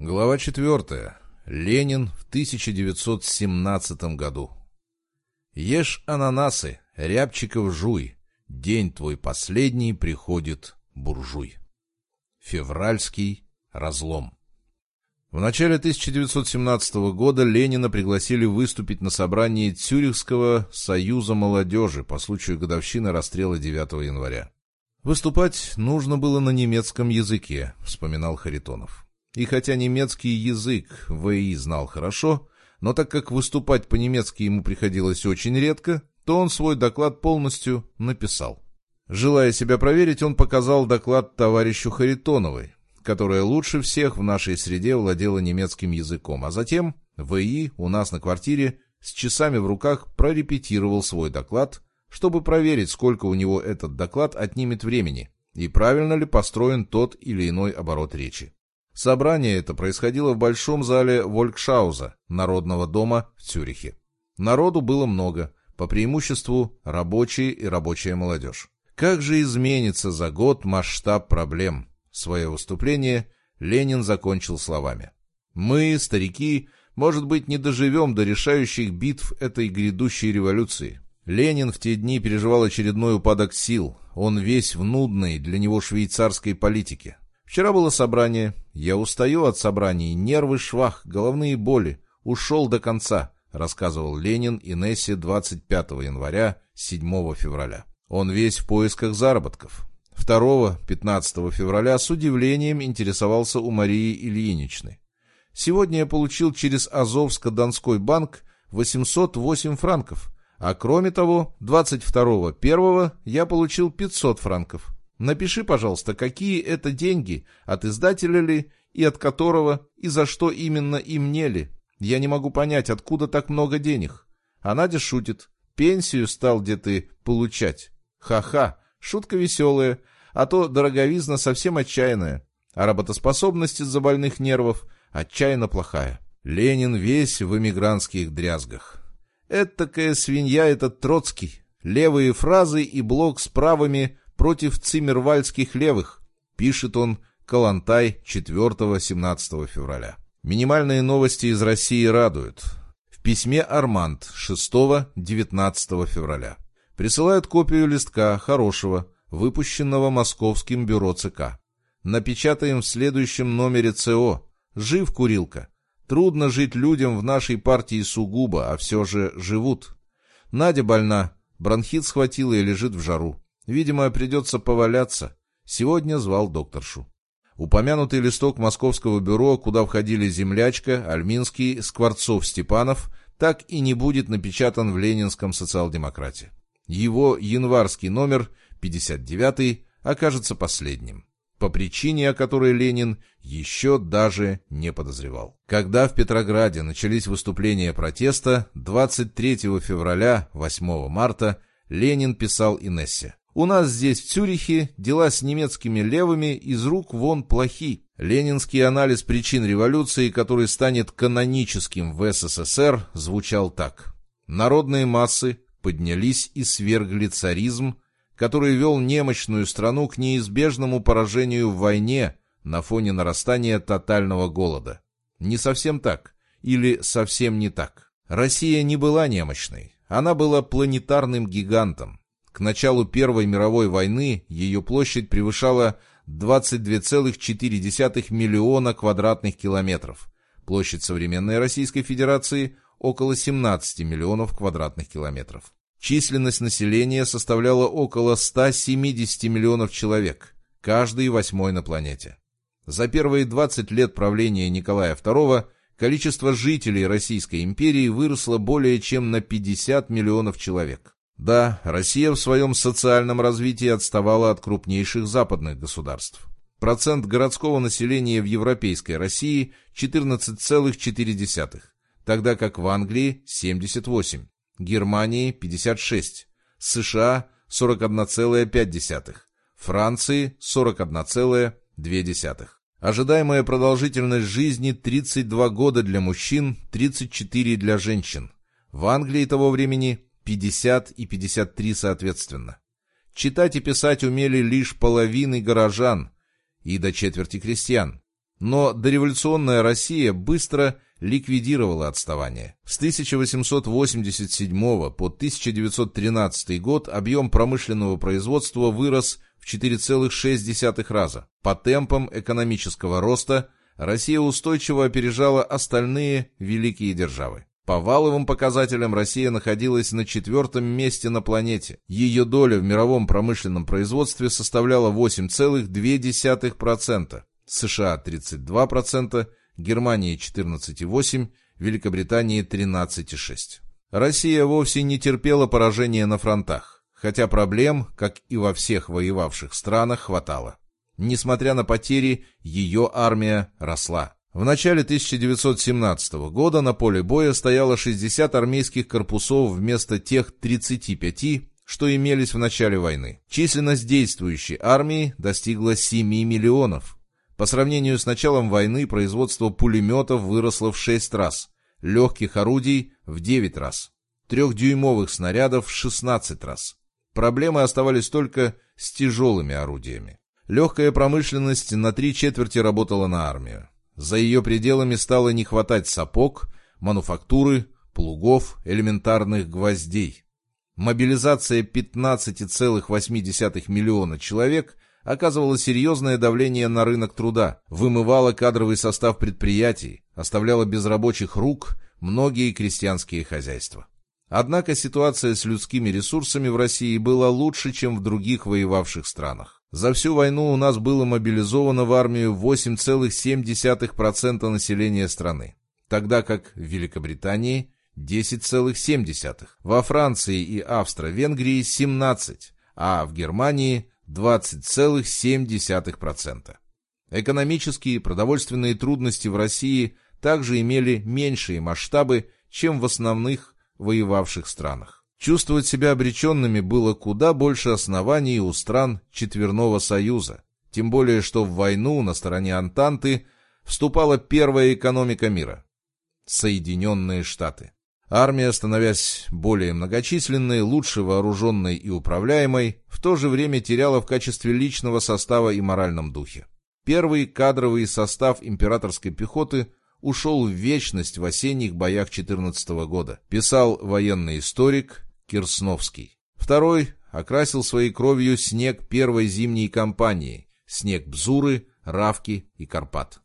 Глава 4. Ленин в 1917 году. Ешь ананасы, рябчиков жуй, день твой последний приходит буржуй. Февральский разлом. В начале 1917 года Ленина пригласили выступить на собрании Цюрихского союза молодежи по случаю годовщины расстрела 9 января. «Выступать нужно было на немецком языке», — вспоминал Харитонов. И хотя немецкий язык В.И. знал хорошо, но так как выступать по-немецки ему приходилось очень редко, то он свой доклад полностью написал. Желая себя проверить, он показал доклад товарищу Харитоновой, которая лучше всех в нашей среде владела немецким языком, а затем В.И. у нас на квартире с часами в руках прорепетировал свой доклад, чтобы проверить, сколько у него этот доклад отнимет времени и правильно ли построен тот или иной оборот речи. Собрание это происходило в большом зале Волькшауза, Народного дома в Цюрихе. Народу было много, по преимуществу рабочие и рабочая молодежь. Как же изменится за год масштаб проблем? Свое выступление Ленин закончил словами. «Мы, старики, может быть, не доживем до решающих битв этой грядущей революции. Ленин в те дни переживал очередной упадок сил. Он весь в нудной для него швейцарской политике. Вчера было собрание. Я устаю от собраний. Нервы швах, головные боли. Ушел до конца», — рассказывал Ленин Инессе 25 января, 7 февраля. Он весь в поисках заработков. 2-15 февраля с удивлением интересовался у Марии Ильиничны. «Сегодня я получил через Азовско-Донской банк 808 франков, а кроме того, 22-1 я получил 500 франков. Напиши, пожалуйста, какие это деньги, от издателя ли и от которого, и за что именно и мне ли. Я не могу понять, откуда так много денег». А Надя шутит. «Пенсию стал где ты получать». Ха-ха, шутка веселая, а то дороговизна совсем отчаянная, а работоспособность из-за больных нервов отчаянно плохая. Ленин весь в эмигрантских дрязгах. Этакая свинья этот Троцкий. Левые фразы и блок с правыми против циммервальских левых, пишет он Калантай 4-17 февраля. Минимальные новости из России радуют. В письме Арманд 6-19 февраля. Присылают копию листка, хорошего, выпущенного Московским бюро ЦК. Напечатаем в следующем номере ЦО. Жив курилка. Трудно жить людям в нашей партии сугубо, а все же живут. Надя больна, бронхит схватила и лежит в жару. Видимо, придется поваляться. Сегодня звал докторшу. Упомянутый листок Московского бюро, куда входили Землячка, Альминский, Скворцов, Степанов, так и не будет напечатан в ленинском социал-демократе. Его январский номер 59 окажется последним, по причине, о которой Ленин еще даже не подозревал. Когда в Петрограде начались выступления протеста, 23 февраля, 8 марта Ленин писал Инессе. «У нас здесь, в Цюрихе, дела с немецкими левыми из рук вон плохи. Ленинский анализ причин революции, который станет каноническим в СССР, звучал так. Народные массы поднялись и свергли царизм, который вел немощную страну к неизбежному поражению в войне на фоне нарастания тотального голода. Не совсем так, или совсем не так. Россия не была немощной, она была планетарным гигантом. К началу Первой мировой войны ее площадь превышала 22,4 миллиона квадратных километров. Площадь современной Российской Федерации – около 17 миллионов квадратных километров. Численность населения составляла около 170 миллионов человек, каждый восьмой на планете. За первые 20 лет правления Николая II количество жителей Российской империи выросло более чем на 50 миллионов человек. Да, Россия в своем социальном развитии отставала от крупнейших западных государств. Процент городского населения в Европейской России 14,4, тогда как в Англии 78, Германии 56, США 41,5, Франции 41,2. Ожидаемая продолжительность жизни 32 года для мужчин, 34 для женщин. В Англии того времени 50 и 53 соответственно. Читать и писать умели лишь половины горожан и до четверти крестьян. Но дореволюционная Россия быстро ликвидировала отставание. С 1887 по 1913 год объем промышленного производства вырос в 4,6 раза. По темпам экономического роста Россия устойчиво опережала остальные великие державы. По валовым показателям Россия находилась на четвертом месте на планете. Ее доля в мировом промышленном производстве составляла 8,2%, США 32%, Германии 14,8%, Великобритании 13,6%. Россия вовсе не терпела поражения на фронтах, хотя проблем, как и во всех воевавших странах, хватало. Несмотря на потери, ее армия росла. В начале 1917 года на поле боя стояло 60 армейских корпусов вместо тех 35, что имелись в начале войны. Численность действующей армии достигла 7 миллионов. По сравнению с началом войны производство пулеметов выросло в 6 раз, легких орудий в 9 раз, трехдюймовых снарядов в 16 раз. Проблемы оставались только с тяжелыми орудиями. Легкая промышленность на три четверти работала на армию. За ее пределами стало не хватать сапог, мануфактуры, плугов, элементарных гвоздей. Мобилизация 15,8 миллиона человек оказывала серьезное давление на рынок труда, вымывала кадровый состав предприятий, оставляла без рабочих рук многие крестьянские хозяйства. Однако ситуация с людскими ресурсами в России была лучше, чем в других воевавших странах. За всю войну у нас было мобилизовано в армию 8,7% населения страны, тогда как в Великобритании 10,7%, во Франции и Австро-Венгрии 17%, а в Германии 20,7%. Экономические и продовольственные трудности в России также имели меньшие масштабы, чем в основных воевавших странах. Чувствовать себя обреченными было куда больше оснований у стран Четверного Союза, тем более что в войну на стороне Антанты вступала первая экономика мира – Соединенные Штаты. Армия, становясь более многочисленной, лучше вооруженной и управляемой, в то же время теряла в качестве личного состава и моральном духе. Первый кадровый состав императорской пехоты ушел в вечность в осенних боях 14 года, писал военный историк Кирсновский. Второй окрасил своей кровью снег первой зимней кампании, снег Бзуры, Равки и Карпат.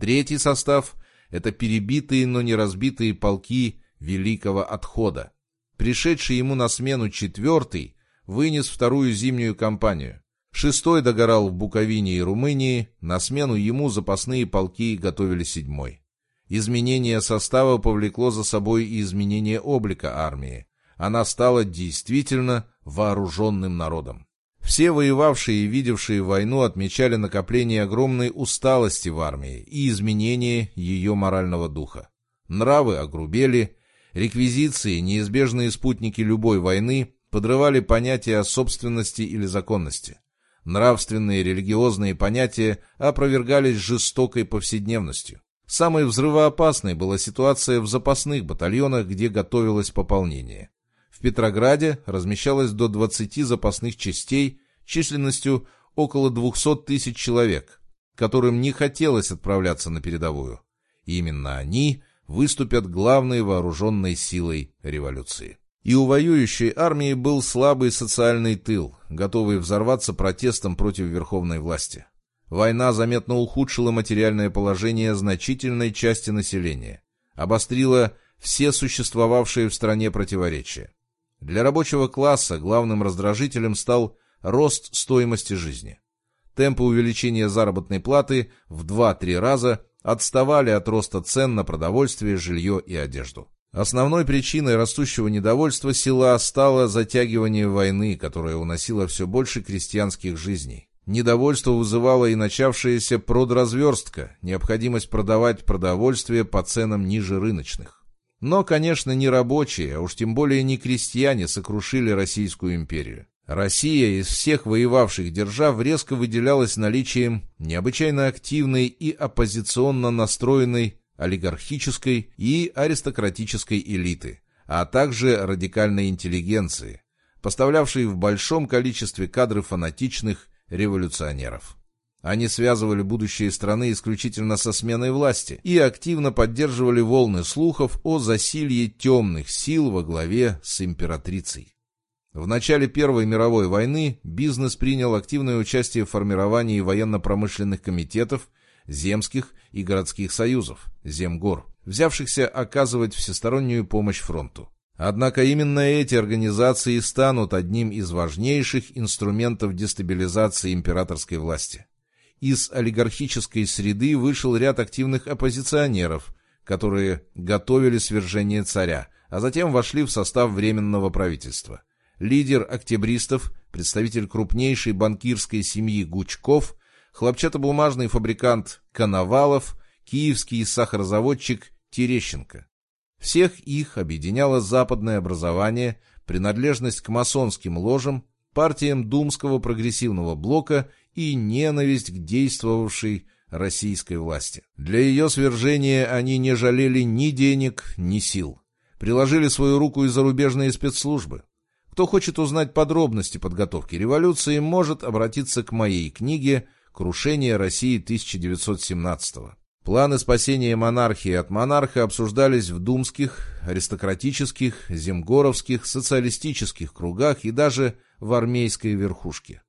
Третий состав — это перебитые, но не разбитые полки Великого Отхода. Пришедший ему на смену четвертый вынес вторую зимнюю кампанию. Шестой догорал в Буковине и Румынии, на смену ему запасные полки готовили седьмой. Изменение состава повлекло за собой и изменение облика армии. Она стала действительно вооруженным народом. Все воевавшие и видевшие войну отмечали накопление огромной усталости в армии и изменение ее морального духа. Нравы огрубели, Реквизиции, неизбежные спутники любой войны, подрывали понятия о собственности или законности. Нравственные религиозные понятия опровергались жестокой повседневностью. Самой взрывоопасной была ситуация в запасных батальонах, где готовилось пополнение. Петрограде размещалось до 20 запасных частей численностью около 200 тысяч человек, которым не хотелось отправляться на передовую. Именно они выступят главной вооруженной силой революции. И у воюющей армии был слабый социальный тыл, готовый взорваться протестом против верховной власти. Война заметно ухудшила материальное положение значительной части населения, обострила все существовавшие в стране противоречия. Для рабочего класса главным раздражителем стал рост стоимости жизни. Темпы увеличения заработной платы в 2-3 раза отставали от роста цен на продовольствие, жилье и одежду. Основной причиной растущего недовольства села стало затягивание войны, которая уносила все больше крестьянских жизней. Недовольство вызывало и начавшаяся продразверстка, необходимость продавать продовольствие по ценам ниже рыночных. Но, конечно, не рабочие, а уж тем более не крестьяне сокрушили Российскую империю. Россия из всех воевавших держав резко выделялась наличием необычайно активной и оппозиционно настроенной олигархической и аристократической элиты, а также радикальной интеллигенции, поставлявшей в большом количестве кадры фанатичных революционеров. Они связывали будущее страны исключительно со сменой власти и активно поддерживали волны слухов о засилье темных сил во главе с императрицей. В начале Первой мировой войны бизнес принял активное участие в формировании военно-промышленных комитетов, земских и городских союзов, земгор, взявшихся оказывать всестороннюю помощь фронту. Однако именно эти организации станут одним из важнейших инструментов дестабилизации императорской власти из олигархической среды вышел ряд активных оппозиционеров, которые готовили свержение царя, а затем вошли в состав Временного правительства. Лидер октябристов, представитель крупнейшей банкирской семьи Гучков, хлопчатобумажный фабрикант Коновалов, киевский сахарозаводчик Терещенко. Всех их объединяло западное образование, принадлежность к масонским ложам, партиям Думского прогрессивного блока и ненависть к действовавшей российской власти. Для ее свержения они не жалели ни денег, ни сил. Приложили свою руку и зарубежные спецслужбы. Кто хочет узнать подробности подготовки революции, может обратиться к моей книге «Крушение России 1917 -го». Планы спасения монархии от монарха обсуждались в думских, аристократических, земгоровских, социалистических кругах и даже в армейской верхушке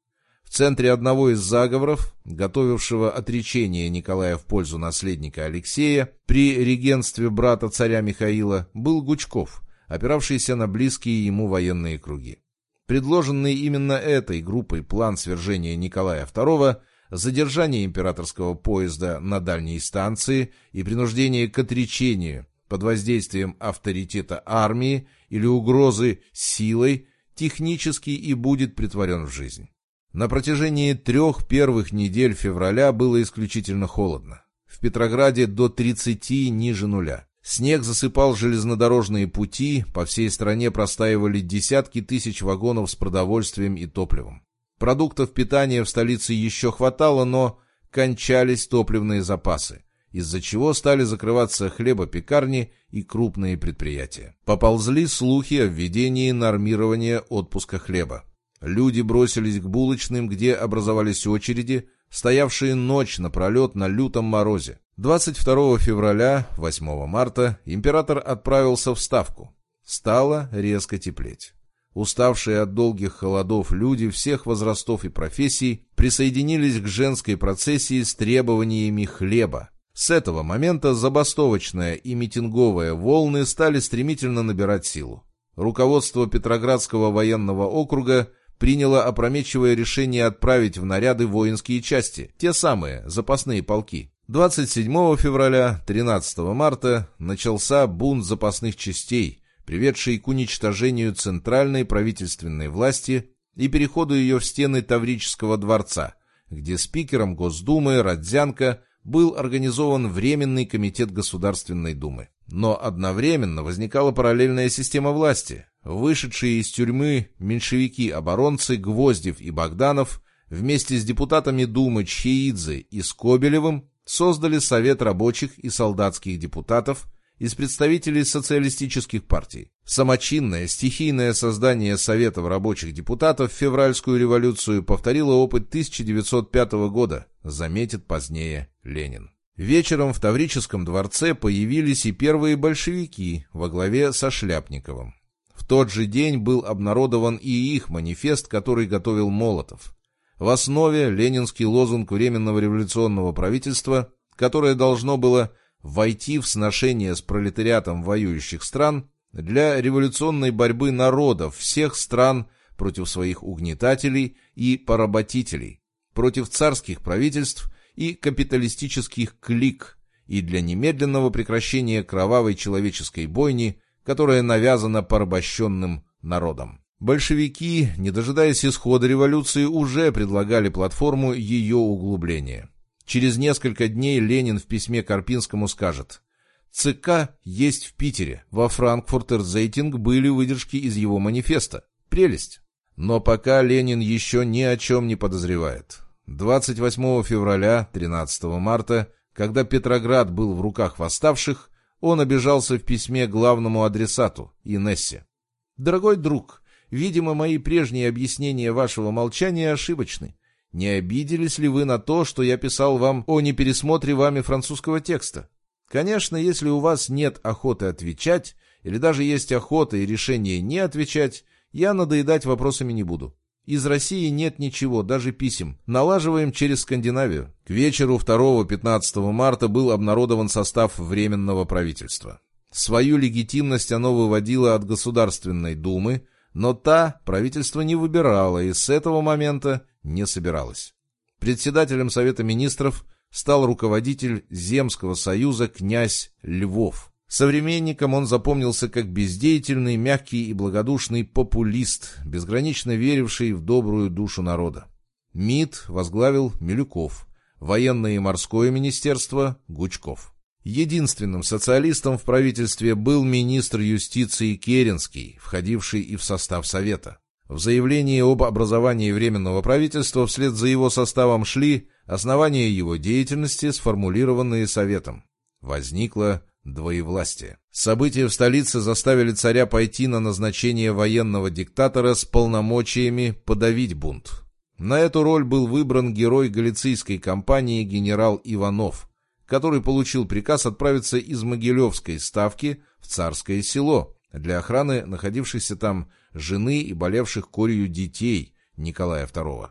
центре одного из заговоров, готовившего отречение Николая в пользу наследника Алексея, при регенстве брата царя Михаила, был Гучков, опиравшийся на близкие ему военные круги. Предложенный именно этой группой план свержения Николая II, задержание императорского поезда на дальней станции и принуждение к отречению под воздействием авторитета армии или угрозы силой технически и будет притворен в жизнь. На протяжении трех первых недель февраля было исключительно холодно. В Петрограде до 30 ниже нуля. Снег засыпал железнодорожные пути, по всей стране простаивали десятки тысяч вагонов с продовольствием и топливом. Продуктов питания в столице еще хватало, но кончались топливные запасы, из-за чего стали закрываться хлебопекарни и крупные предприятия. Поползли слухи о введении нормирования отпуска хлеба. Люди бросились к булочным, где образовались очереди, стоявшие ночь напролет на лютом морозе. 22 февраля, 8 марта император отправился в Ставку. Стало резко теплеть. Уставшие от долгих холодов люди всех возрастов и профессий присоединились к женской процессии с требованиями хлеба. С этого момента забастовочная и митинговая волны стали стремительно набирать силу. Руководство Петроградского военного округа приняло опрометчивое решение отправить в наряды воинские части, те самые запасные полки. 27 февраля, 13 марта начался бунт запасных частей, приведший к уничтожению центральной правительственной власти и переходу ее в стены Таврического дворца, где спикером Госдумы Родзянко был организован Временный комитет Государственной Думы. Но одновременно возникала параллельная система власти, Вышедшие из тюрьмы меньшевики-оборонцы Гвоздев и Богданов вместе с депутатами Думы Чхеидзе и Скобелевым создали Совет рабочих и солдатских депутатов из представителей социалистических партий. Самочинное, стихийное создание Советов рабочих депутатов в февральскую революцию повторило опыт 1905 года, заметит позднее Ленин. Вечером в Таврическом дворце появились и первые большевики во главе со Шляпниковым. В тот же день был обнародован и их манифест, который готовил Молотов. В основе ленинский лозунг Временного революционного правительства, которое должно было войти в сношение с пролетариатом воюющих стран для революционной борьбы народов всех стран против своих угнетателей и поработителей, против царских правительств и капиталистических клик и для немедленного прекращения кровавой человеческой бойни которая навязана порабощенным народом. Большевики, не дожидаясь исхода революции, уже предлагали платформу ее углубления. Через несколько дней Ленин в письме Карпинскому скажет «ЦК есть в Питере, во Франкфуртер-Зейтинг были выдержки из его манифеста. Прелесть». Но пока Ленин еще ни о чем не подозревает. 28 февраля, 13 марта, когда Петроград был в руках восставших, он обижался в письме главному адресату, Инессе. «Дорогой друг, видимо, мои прежние объяснения вашего молчания ошибочны. не обиделись ли вы на то, что я писал вам о непересмотре вами французского текста? Конечно, если у вас нет охоты отвечать, или даже есть охота и решение не отвечать, я надоедать вопросами не буду. Из России нет ничего, даже писем. Налаживаем через Скандинавию. К вечеру 2-15 марта был обнародован состав Временного правительства. Свою легитимность оно выводило от Государственной Думы, но та правительство не выбирало и с этого момента не собиралось. Председателем Совета Министров стал руководитель Земского союза князь Львов. Современникам он запомнился как бездеятельный, мягкий и благодушный популист, безгранично веривший в добрую душу народа. МИД возглавил Милюков, военное и морское министерство – Гучков. Единственным социалистом в правительстве был министр юстиции Керенский, входивший и в состав Совета. В заявлении об образовании Временного правительства вслед за его составом шли основания его деятельности, сформулированные Советом. Возникла двоевластие. События в столице заставили царя пойти на назначение военного диктатора с полномочиями подавить бунт. На эту роль был выбран герой галицийской кампании генерал Иванов, который получил приказ отправиться из Могилевской ставки в Царское село для охраны находившихся там жены и болевших корью детей Николая II.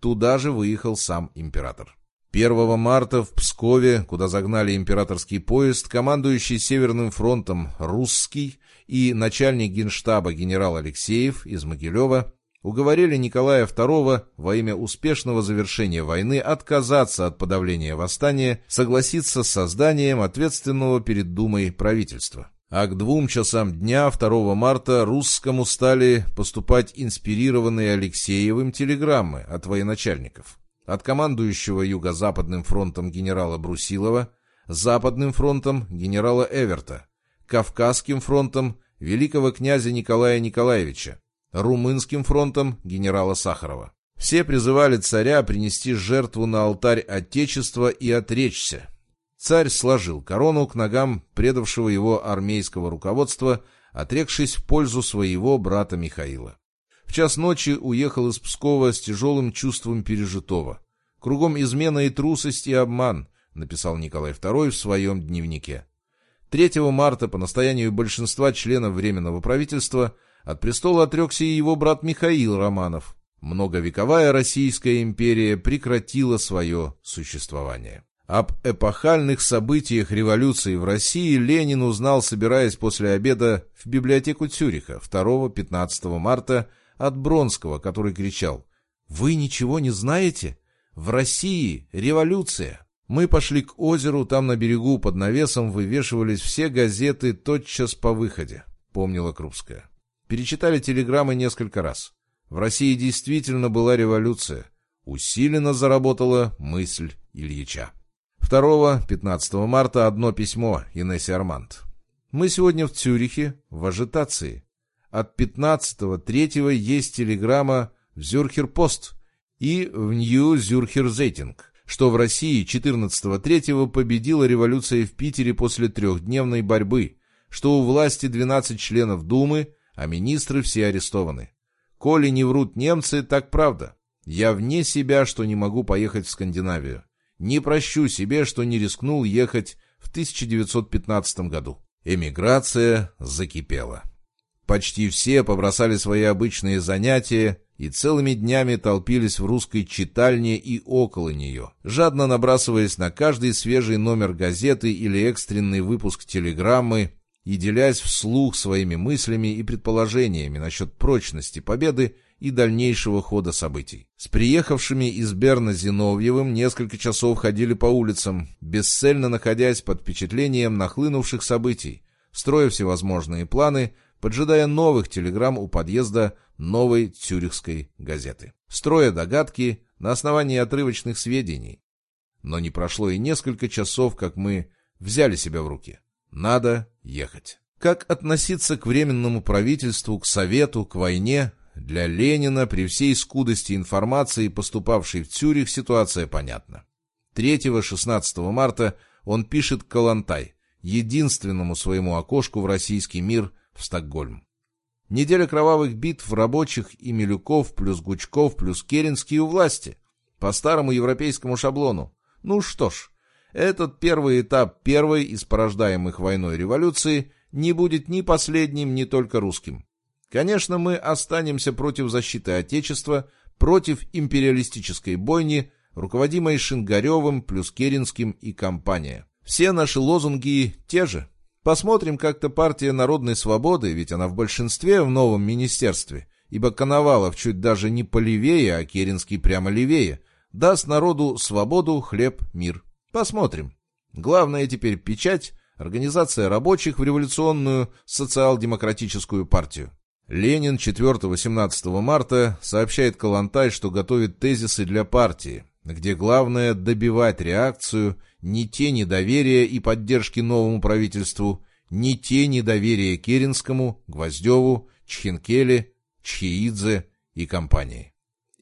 Туда же выехал сам император. 1 марта в Пскове, куда загнали императорский поезд, командующий Северным фронтом Русский и начальник генштаба генерал Алексеев из Могилева уговорили Николая II во имя успешного завершения войны отказаться от подавления восстания, согласиться с созданием ответственного перед Думой правительства. А к двум часам дня 2 марта русскому стали поступать инспирированные Алексеевым телеграммы от военачальников от командующего Юго-Западным фронтом генерала Брусилова, Западным фронтом генерала Эверта, Кавказским фронтом великого князя Николая Николаевича, Румынским фронтом генерала Сахарова. Все призывали царя принести жертву на алтарь Отечества и отречься. Царь сложил корону к ногам предавшего его армейского руководства, отрекшись в пользу своего брата Михаила. В час ночи уехал из Пскова с тяжелым чувством пережитого. «Кругом измена и трусость и обман», — написал Николай II в своем дневнике. 3 марта по настоянию большинства членов Временного правительства от престола отрекся и его брат Михаил Романов. Многовековая Российская империя прекратила свое существование. Об эпохальных событиях революции в России Ленин узнал, собираясь после обеда в библиотеку Цюриха 2-15 марта от Бронского, который кричал «Вы ничего не знаете? В России революция!» Мы пошли к озеру, там на берегу под навесом вывешивались все газеты тотчас по выходе, помнила Крупская. Перечитали телеграммы несколько раз. В России действительно была революция. Усиленно заработала мысль Ильича. 2-15 марта одно письмо Инессе Арманд. Мы сегодня в Цюрихе в ажитации. От 15-3 есть телеграмма в Зюрхер-Пост и в Нью-Зюрхер-Зейтинг, что в России 14-3 победила революция в Питере после трехдневной борьбы, что у власти 12 членов Думы, а министры все арестованы. Коли не врут немцы, так правда. Я вне себя, что не могу поехать в Скандинавию. Не прощу себе, что не рискнул ехать в 1915 году. Эмиграция закипела. Почти все побросали свои обычные занятия и целыми днями толпились в русской читальне и около нее, жадно набрасываясь на каждый свежий номер газеты или экстренный выпуск телеграммы и делясь вслух своими мыслями и предположениями насчет прочности победы и дальнейшего хода событий. С приехавшими из Берна Зиновьевым несколько часов ходили по улицам, бесцельно находясь под впечатлением нахлынувших событий, строя всевозможные планы – поджидая новых телеграмм у подъезда новой цюрихской газеты, строя догадки на основании отрывочных сведений. Но не прошло и несколько часов, как мы взяли себя в руки. Надо ехать. Как относиться к Временному правительству, к Совету, к войне? Для Ленина при всей скудости информации, поступавшей в Цюрих, ситуация понятна. 3-16 марта он пишет Калантай, единственному своему окошку в российский мир – в Стокгольм. Неделя кровавых битв рабочих и Милюков плюс Гучков плюс Керенский у власти. по старому европейскому шаблону. Ну что ж, этот первый этап первой из порождаемых войной революции не будет ни последним, ни только русским. Конечно, мы останемся против защиты Отечества, против империалистической бойни, руководимой Шингаревым, плюс Керенским и компания. Все наши лозунги те же. Посмотрим, как-то партия народной свободы, ведь она в большинстве в новом министерстве, ибо Коновалов чуть даже не полевее, а Керенский прямо левее, даст народу свободу, хлеб, мир. Посмотрим. Главное теперь печать, организация рабочих в революционную социал-демократическую партию. Ленин 4-18 марта сообщает Калантай, что готовит тезисы для партии, где главное добивать реакцию, ни те недоверия и поддержки новому правительству, ни те недоверия Керенскому, Гвоздеву, Чхинкеле, Чхеидзе и компании.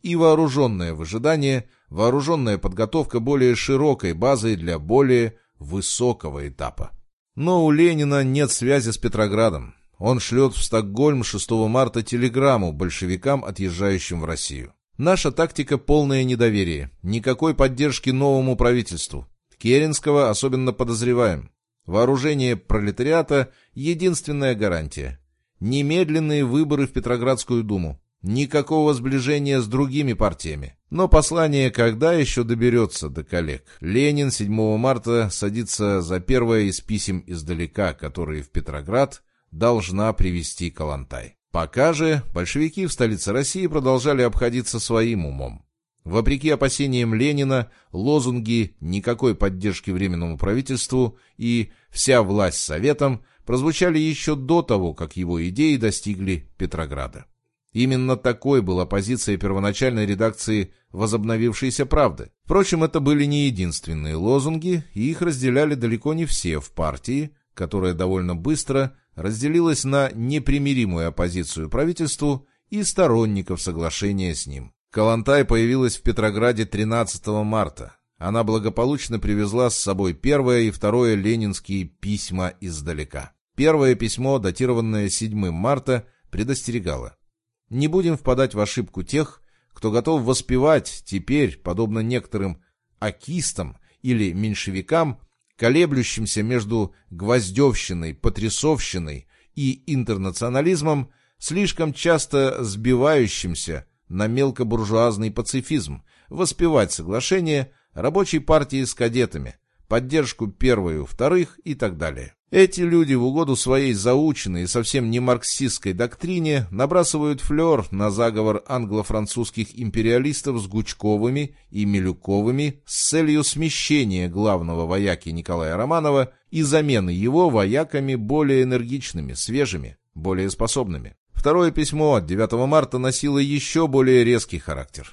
И вооруженное выжидание, вооруженная подготовка более широкой базы для более высокого этапа. Но у Ленина нет связи с Петроградом. Он шлет в Стокгольм 6 марта телеграмму большевикам, отъезжающим в Россию. Наша тактика – полное недоверие. Никакой поддержки новому правительству. Керенского особенно подозреваем. Вооружение пролетариата – единственная гарантия. Немедленные выборы в Петроградскую думу. Никакого сближения с другими партиями. Но послание когда еще доберется до коллег? Ленин 7 марта садится за первое из писем издалека, которые в Петроград – должна привести Калантай. Пока же большевики в столице России продолжали обходиться своим умом. Вопреки опасениям Ленина, лозунги «никакой поддержки Временному правительству» и «вся власть Советам» прозвучали еще до того, как его идеи достигли Петрограда. Именно такой была позиция первоначальной редакции возобновившейся «Правды». Впрочем, это были не единственные лозунги, и их разделяли далеко не все в партии, которая довольно быстро разделилась на непримиримую оппозицию правительству и сторонников соглашения с ним. Калантай появилась в Петрограде 13 марта. Она благополучно привезла с собой первое и второе ленинские письма издалека. Первое письмо, датированное 7 марта, предостерегало. Не будем впадать в ошибку тех, кто готов воспевать теперь, подобно некоторым акистам или меньшевикам, колеблющимся между гвоздевщиной, потрясовщиной и интернационализмом, слишком часто сбивающимся на мелкобуржуазный пацифизм, воспевать соглашение рабочей партии с кадетами, поддержку первой вторых и так далее. Эти люди в угоду своей заученной и совсем не марксистской доктрине набрасывают флер на заговор англо-французских империалистов с Гучковыми и Милюковыми с целью смещения главного вояки Николая Романова и замены его вояками более энергичными, свежими, более способными. Второе письмо от 9 марта носило еще более резкий характер.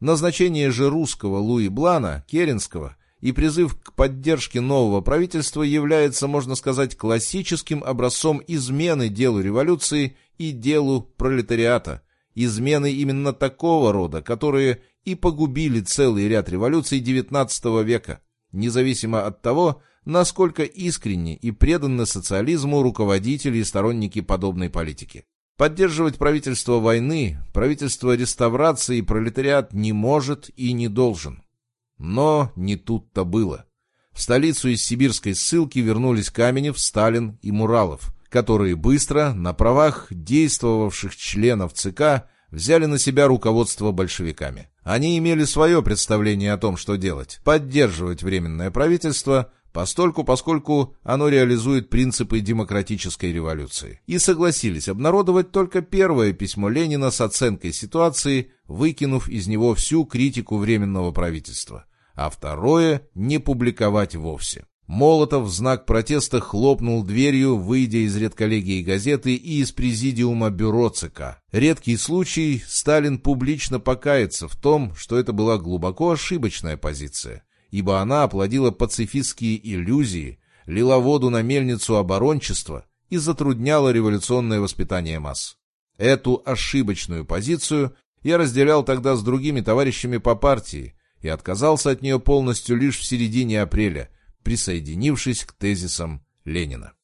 Назначение же русского Луи Блана, Керенского, и призыв к поддержке нового правительства является, можно сказать, классическим образцом измены делу революции и делу пролетариата, измены именно такого рода, которые и погубили целый ряд революций XIX века, независимо от того, насколько искренни и преданны социализму руководители и сторонники подобной политики. Поддерживать правительство войны, правительство реставрации пролетариат не может и не должен. Но не тут-то было. В столицу из сибирской ссылки вернулись Каменев, Сталин и Муралов, которые быстро, на правах действовавших членов ЦК, взяли на себя руководство большевиками. Они имели свое представление о том, что делать. Поддерживать Временное правительство, постольку, поскольку оно реализует принципы демократической революции. И согласились обнародовать только первое письмо Ленина с оценкой ситуации, выкинув из него всю критику Временного правительства а второе — не публиковать вовсе. Молотов в знак протеста хлопнул дверью, выйдя из редколлегии газеты и из президиума бюро ЦК. Редкий случай, Сталин публично покается в том, что это была глубоко ошибочная позиция, ибо она оплодила пацифистские иллюзии, лила воду на мельницу оборончества и затрудняла революционное воспитание масс. Эту ошибочную позицию я разделял тогда с другими товарищами по партии, и отказался от нее полностью лишь в середине апреля, присоединившись к тезисам Ленина.